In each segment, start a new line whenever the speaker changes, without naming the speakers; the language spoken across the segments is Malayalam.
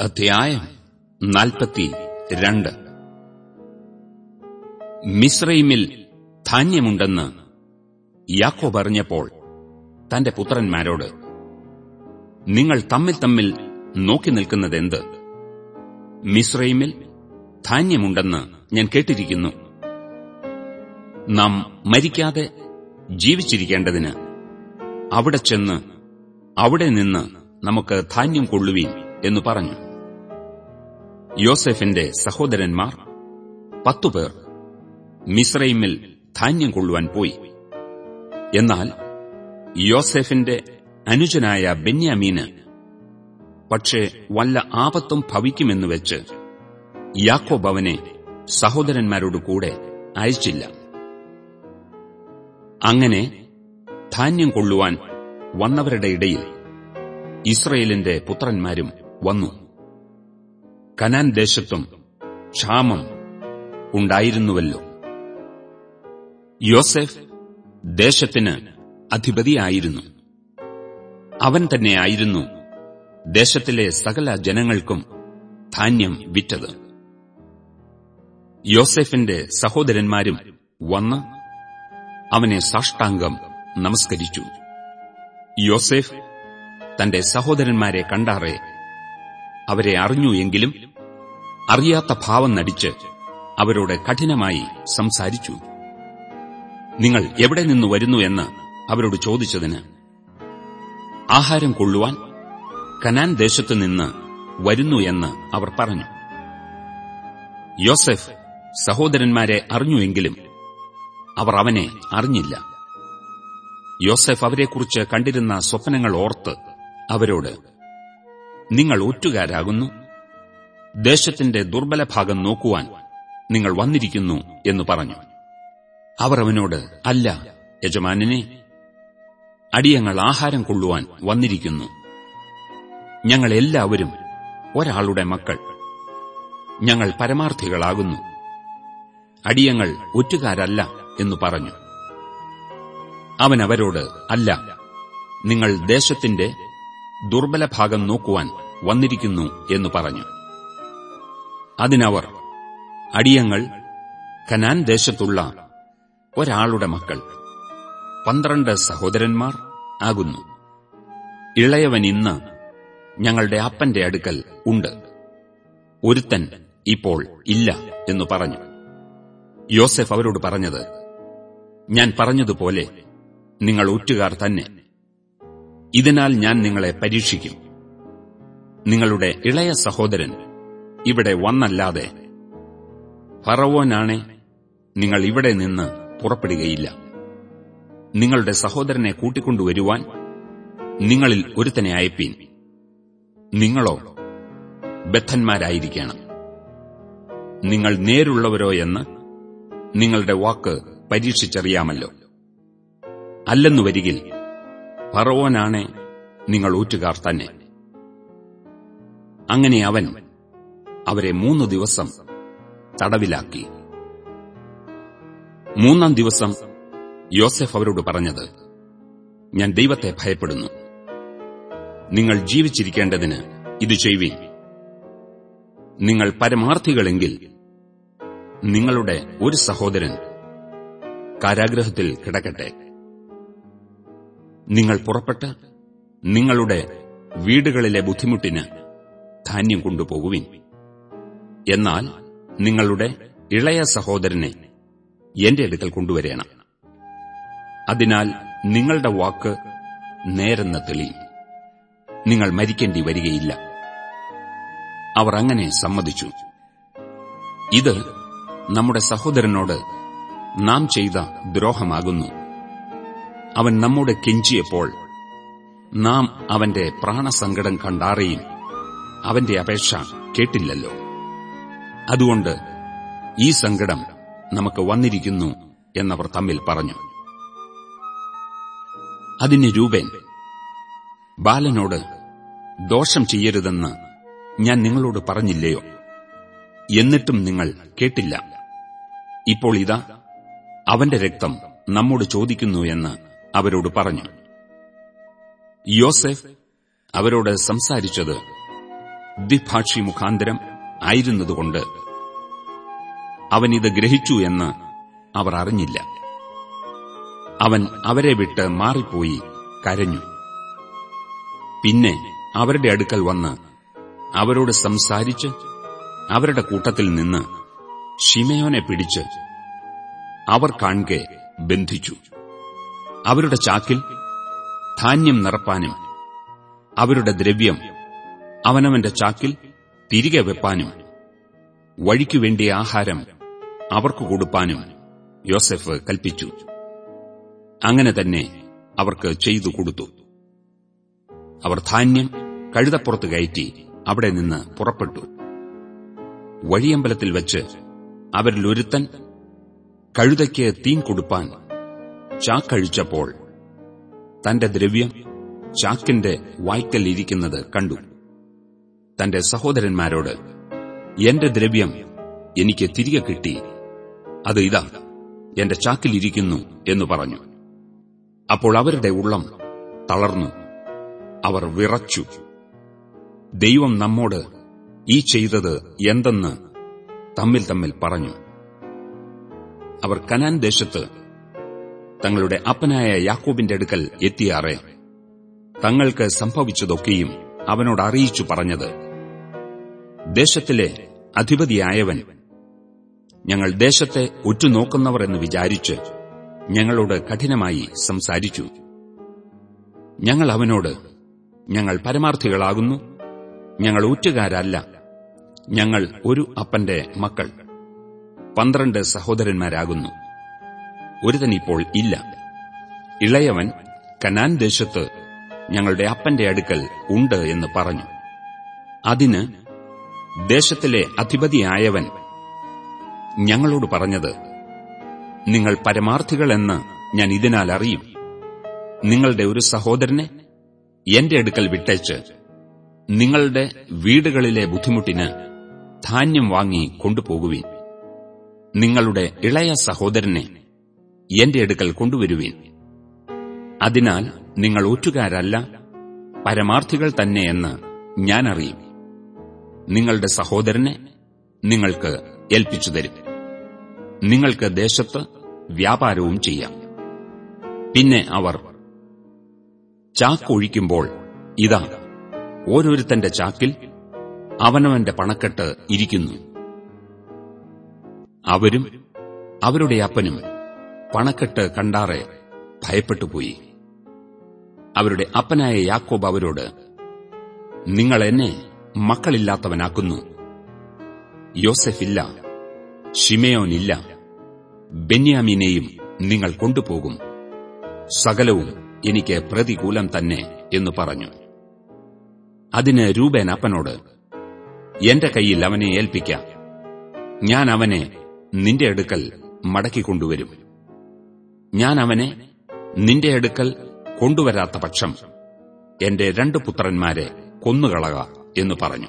അധ്യായം നാൽപ്പത്തി രണ്ട്. മിശ്രൈമിൽ ധാന്യമുണ്ടെന്ന് യാക്കോബ് അറിഞ്ഞപ്പോൾ തന്റെ പുത്രന്മാരോട് നിങ്ങൾ തമ്മിൽ തമ്മിൽ നോക്കി നിൽക്കുന്നതെന്ത്? മിശ്രൈമിൽ ധാന്യമുണ്ടെന്ന് ഞാൻ കേട്ടിരിക്കുന്നു. നാം മരിക്കാതെ ജീവിച്ചിരിക്കേണ്ടതിന് അവിടെ ചെന്ന് അവിടെ നിന്ന് നമുക്ക് ധാന്യം കൊള്ളുവീൻ എന്ന് പറഞ്ഞു. യോസെഫിന്റെ സഹോദരന്മാർ പത്തുപേർ മിസ്രൈമിൽ ധാന്യം കൊള്ളുവാൻ പോയി. എന്നാൽ യോസെഫിന്റെ അനുജനായ ബെന്യാമീന് പക്ഷേ വല്ല ആപത്തും ഭവിക്കുമെന്ന് വെച്ച് യാക്കോബ് അവനെ സഹോദരന്മാരോട് കൂടെ അയച്ചില്ല. അങ്ങനെ ധാന്യം കൊള്ളുവാൻ വന്നവരുടെ ഇടയിൽ ഇസ്രയേലിന്റെ പുത്രന്മാരും വന്നു. കനാൻ ദേശത്തും ക്ഷാമം ഉണ്ടായിരുന്നുവല്ലോ. യോസെഫ് ദേശത്തിന് അധിപതിയായിരുന്നു. അവൻ തന്നെയായിരുന്നു ദേശത്തിലെ സകല ജനങ്ങൾക്കും ധാന്യം വിറ്റത്. യോസെഫിന്റെ സഹോദരന്മാരും വന്ന് അവനെ സാഷ്ടാംഗം നമസ്കരിച്ചു. യോസെഫ് തന്റെ സഹോദരന്മാരെ കണ്ടാറെ അവരെ അറിഞ്ഞു എങ്കിലും അറിയാത്ത ഭാവം നടിച്ച് അവരോട് കഠിനമായി സംസാരിച്ചു. നിങ്ങൾ എവിടെ നിന്ന് വരുന്നു എന്ന് അവരോട് ചോദിച്ചതിന് ആഹാരം കൊള്ളുവാൻ കനാൻ ദേശത്തു നിന്ന് വരുന്നു എന്ന് അവർ പറഞ്ഞു. യോസെഫ് സഹോദരന്മാരെ അറിഞ്ഞുവെങ്കിലും അവർ അവനെ അറിഞ്ഞില്ല. യോസെഫ് അവരെക്കുറിച്ച് കണ്ടിരുന്ന സ്വപ്നങ്ങൾ ഓർത്ത് അവരോട് നിങ്ങൾ ഒറ്റുകാരാകുന്നു ദേശത്തിന്റെ ദുർബല ഭാഗം നോക്കുവാൻ നിങ്ങൾ വന്നിരിക്കുന്നു എന്ന് പറഞ്ഞു. അവർ അവനോട് അല്ല യജമാനനെ അടിയങ്ങൾ ആഹാരം കൊള്ളുവാൻ വന്നിരിക്കുന്നു. ഞങ്ങൾ എല്ലാവരും ഒരാളുടെ മക്കൾ. ഞങ്ങൾ പരമാർത്ഥികളാകുന്നു. അടിയങ്ങൾ ഒറ്റുകാരല്ല എന്നു പറഞ്ഞു. അവൻ അവരോട് അല്ല നിങ്ങൾ ദേശത്തിന്റെ ദുർബല ഭാഗം നോക്കുവാൻ വന്നിരിക്കുന്നു എന്നു പറഞ്ഞു. അതിനവർ അടിയങ്ങൾ കനാൻ ദേശത്തുള്ള ഒരാളുടെ മക്കൾ പന്ത്രണ്ട് സഹോദരന്മാർ ആകുന്നു. ഇളയവൻ ഇന്ന് ഞങ്ങളുടെ അപ്പന്റെ അടുക്കൽ ഉണ്ട്. ഒരുത്തൻ ഇപ്പോൾ ഇല്ല എന്നു പറഞ്ഞു. യോസെഫ് അവരോട് പറഞ്ഞത് ഞാൻ പറഞ്ഞതുപോലെ നിങ്ങൾ ഒറ്റുകാർ തന്നെ. ഇതിനാൽ ഞാൻ നിങ്ങളെ പരീക്ഷിക്കും. നിങ്ങളുടെ ഇളയ സഹോദരൻ ഇവിടെ വന്നല്ലാതെ ഫറവോനാണെ നിങ്ങൾ ഇവിടെ നിന്ന് പുറപ്പെടുകയില്ല. നിങ്ങളുടെ സഹോദരനെ കൂട്ടിക്കൊണ്ടുവരുവാൻ നിങ്ങളിൽ ഒരുത്തനെ അയപ്പീൻ. നിങ്ങളോ ബദ്ധന്മാരായിരിക്കണം. നിങ്ങൾ നേരുള്ളവരോ എന്ന് നിങ്ങളുടെ വാക്ക് പരീക്ഷിച്ചറിയാമല്ലോ. അല്ലെന്നു വരികിൽ ഫറവോനാണെ നിങ്ങൾ ഊറ്റുകാർ തന്നെ. അങ്ങനെ അവൻ അവരെ മൂന്നു ദിവസം തടവിലാക്കി. മൂന്നാം ദിവസം യോസെഫ് അവരോട് പറഞ്ഞത് ഞാൻ ദൈവത്തെ ഭയപ്പെടുന്നു. നിങ്ങൾ ജീവിച്ചിരിക്കേണ്ടതിന് ഇത് ചെയ്യുവിൻ നിങ്ങൾ പരമാർത്ഥികളെങ്കിൽ നിങ്ങളുടെ ഒരു സഹോദരൻ കാരാഗ്രഹത്തിൽ കിടക്കട്ടെ. നിങ്ങൾ പുറപ്പെട്ട് നിങ്ങളുടെ വീടുകളിലെ ബുദ്ധിമുട്ടിന് ധാന്യം കൊണ്ടുപോകുവിൻ. എന്നാൽ നിങ്ങളുടെ ഇളയ സഹോദരനെ എന്റെ അടുക്കൽ കൊണ്ടുവരേണം. അതിനാൽ നിങ്ങളുടെ വാക്ക് നേരെന്ന തെളിയും നിങ്ങൾ മരിക്കേണ്ടി വരികയില്ല. അവർ അങ്ങനെ സമ്മതിച്ചു. ഇത് നമ്മുടെ സഹോദരനോട് നാം ചെയ്ത ദ്രോഹമാകുന്നു. അവൻ നമ്മോട് കെഞ്ചിയപ്പോൾ നാം അവന്റെ പ്രാണസങ്കടം കണ്ടാറേയും അവന്റെ അപേക്ഷ കേട്ടില്ലല്ലോ. അതുകൊണ്ട് ഈ സങ്കടം നമുക്ക് വന്നിരിക്കുന്നു എന്നവർ തമ്മിൽ പറഞ്ഞു. അതിന് രൂപേൻ ബാലനോട് ദോഷം ചെയ്യരുതെന്ന് ഞാൻ നിങ്ങളോട് പറഞ്ഞില്ലയോ? എന്നിട്ടും നിങ്ങൾ കേട്ടില്ല. ഇപ്പോൾ ഇതാ അവന്റെ രക്തം നമ്മോട് ചോദിക്കുന്നു എന്ന് അവരോട് പറഞ്ഞു. യോസെഫ് അവരോട് സംസാരിച്ചത് ദ്വിഭാഷി മുഖാന്തരം ആയിരുന്നതുകൊണ്ട് അവൻ ഇത് ഗ്രഹിച്ചു എന്ന് അവർ അറിഞ്ഞില്ല. അവൻ അവരെ വിട്ട് മാറിപ്പോയി കരഞ്ഞു. പിന്നെ അവരുടെ അടുക്കൽ വന്ന് അവരോട് സംസാരിച്ച് അവരുടെ കൂട്ടത്തിൽ നിന്ന് ഷിമയോനെ പിടിച്ച് അവർ കാൺകെ ബന്ധിച്ചു. അവരുടെ ചാക്കിൽ ധാന്യം നിറപ്പാനും അവരുടെ ദ്രവ്യം അവനവന്റെ ചാക്കിൽ തിരികെ വെപ്പാനും വഴിക്കു വേണ്ടിയ ആഹാരം അവർക്ക് കൊടുപ്പാനും യോസെഫ് കൽപ്പിച്ചു. അങ്ങനെ തന്നെ അവർക്ക് ചെയ്തു കൊടുത്തു. അവർ ധാന്യം കഴുതപ്പുറത്ത് കയറ്റി അവിടെ നിന്ന് പുറപ്പെട്ടു. വഴിയമ്പലത്തിൽ വെച്ച് അവരിലൊരുത്തൻ കഴുതയ്ക്ക് തീൻ കൊടുപ്പാൻ ചാക്കഴിച്ചപ്പോൾ തന്റെ ദ്രവ്യം ചാക്കിന്റെ വായ്ക്കലിരിക്കുന്നത് കണ്ടു. തന്റെ സഹോദരന്മാരോട് എന്റെ ദ്രവ്യം എനിക്ക് തിരികെ കിട്ടി. അത് ഇതാ എന്റെ ചാക്കിലിരിക്കുന്നു എന്ന് പറഞ്ഞു. അപ്പോൾ അവരുടെ ഉള്ളം തളർന്നു. അവർ വിറച്ചു. ദൈവം നമ്മോട് ഈ ചെയ്തത് എന്തെന്ന് തമ്മിൽ തമ്മിൽ പറഞ്ഞു. അവർ കനാൻ ദേശത്ത് തങ്ങളുടെ അപ്പനായ യാക്കോബിന്റെ അടുക്കൽ എത്തിയാറെ. തങ്ങൾക്ക് സംഭവിച്ചതൊക്കെയും അവനോട് അറിയിച്ചു പറഞ്ഞത്. ദേശത്തിലെ അധിപതിയായവൻ. ഞങ്ങൾ ദേശത്തെ ഉറ്റുനോക്കുന്നവർ എന്ന് വിചാരിച്ച് ഞങ്ങളോട് കഠിനമായി സംസാരിച്ചു. ഞങ്ങൾ അവനോട് ഞങ്ങൾ പരമാർത്ഥികളാകുന്നു. ഞങ്ങൾ ഊറ്റുകാരല്ല. ഞങ്ങൾ ഒരു അപ്പന്റെ മക്കൾ. പന്ത്രണ്ട് സഹോദരന്മാരാകുന്നു. ഒരുതനിപ്പോൾ ഇല്ല. ഇളയവൻ കനാൻ ദേശത്ത് ഞങ്ങളുടെ അപ്പന്റെ അടുക്കൽ ഉണ്ട് എന്ന് പറഞ്ഞു. അതിന് ദേശത്തിലെ അധിപതിയായവൻ. ഞങ്ങളോട് പറഞ്ഞത് നിങ്ങൾ പരമാർത്ഥികളെന്ന് ഞാൻ ഇതിനാൽ അറിയും. നിങ്ങളുടെ ഒരു സഹോദരനെ എന്റെ അടുക്കൽ വിട്ടേച്ച് നിങ്ങളുടെ വീടുകളിലെ ബുദ്ധിമുട്ടിന് ധാന്യം വാങ്ങി കൊണ്ടുപോകുവിൻ. നിങ്ങളുടെ ഇളയ സഹോദരനെ എന്റെ അടുക്കൽ കൊണ്ടുവരുവിൻ. അതിനാൽ നിങ്ങൾ ഒറ്റുകാരല്ല പരമാർത്ഥികൾ തന്നെയെന്ന് ഞാൻ അറിയും. നിങ്ങളുടെ സഹോദരനെ നിങ്ങൾക്ക് ഏൽപ്പിച്ചു തരും. നിങ്ങൾക്ക് ദേശത്ത് വ്യാപാരവും ചെയ്യാം. പിന്നെ അവർ ചാക്കൊഴിക്കുമ്പോൾ ഇതാ ഓരോരുത്തന്റെ ചാക്കിൽ അവനവന്റെ പണക്കെട്ട് ഇരിക്കുന്നു. അവരും അവരുടെ അപ്പനും പണക്കെട്ട് കണ്ടാറെ ഭയപ്പെട്ടുപോയി. അവരുടെ അപ്പനായ യാക്കോബ് അവരോട് നിങ്ങൾ എന്നെ മക്കളില്ലാത്തവനാക്കുന്നു. യോസെഫില്ല ഷിമയോനില്ല ബെന്യാമീനെയും നിങ്ങൾ കൊണ്ടുപോകും. സകലവും എനിക്ക് പ്രതികൂലം തന്നെ എന്ന് പറഞ്ഞു. അതിന് രൂപേൻ അപ്പനോട് എന്റെ കയ്യിൽ അവനെ ഏൽപ്പിക്കാം. ഞാൻ അവനെ നിന്റെ അടുക്കൽ മടക്കിക്കൊണ്ടുവരും ഞാൻ അവനെ നിന്റെ അടുക്കൽ കൊണ്ടുവരാത്ത പക്ഷം എന്റെ രണ്ടു പുത്രന്മാരെ കൊന്നുകളക. എന്ന് പറഞ്ഞു.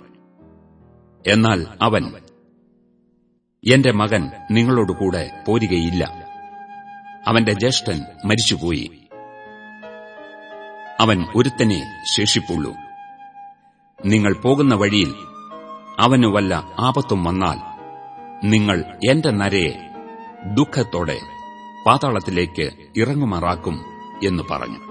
എന്നാൽ അവൻ എന്റെ മകൻ നിങ്ങളോടുകൂടെ പോരുകയില്ല. അവന്റെ ജ്യേഷ്ഠൻ മരിച്ചുപോയി. അവൻ ഒരുത്തനെ ശേഷിപ്പുള്ളൂ. നിങ്ങൾ പോകുന്ന വഴിയിൽ അവനു വല്ല ആപത്തും വന്നാൽ നിങ്ങൾ എന്റെ നരയെ ദുഃഖത്തോടെ പാതാളത്തിലേക്ക് ഇറങ്ങുമാറാക്കും എന്ന് പറഞ്ഞു.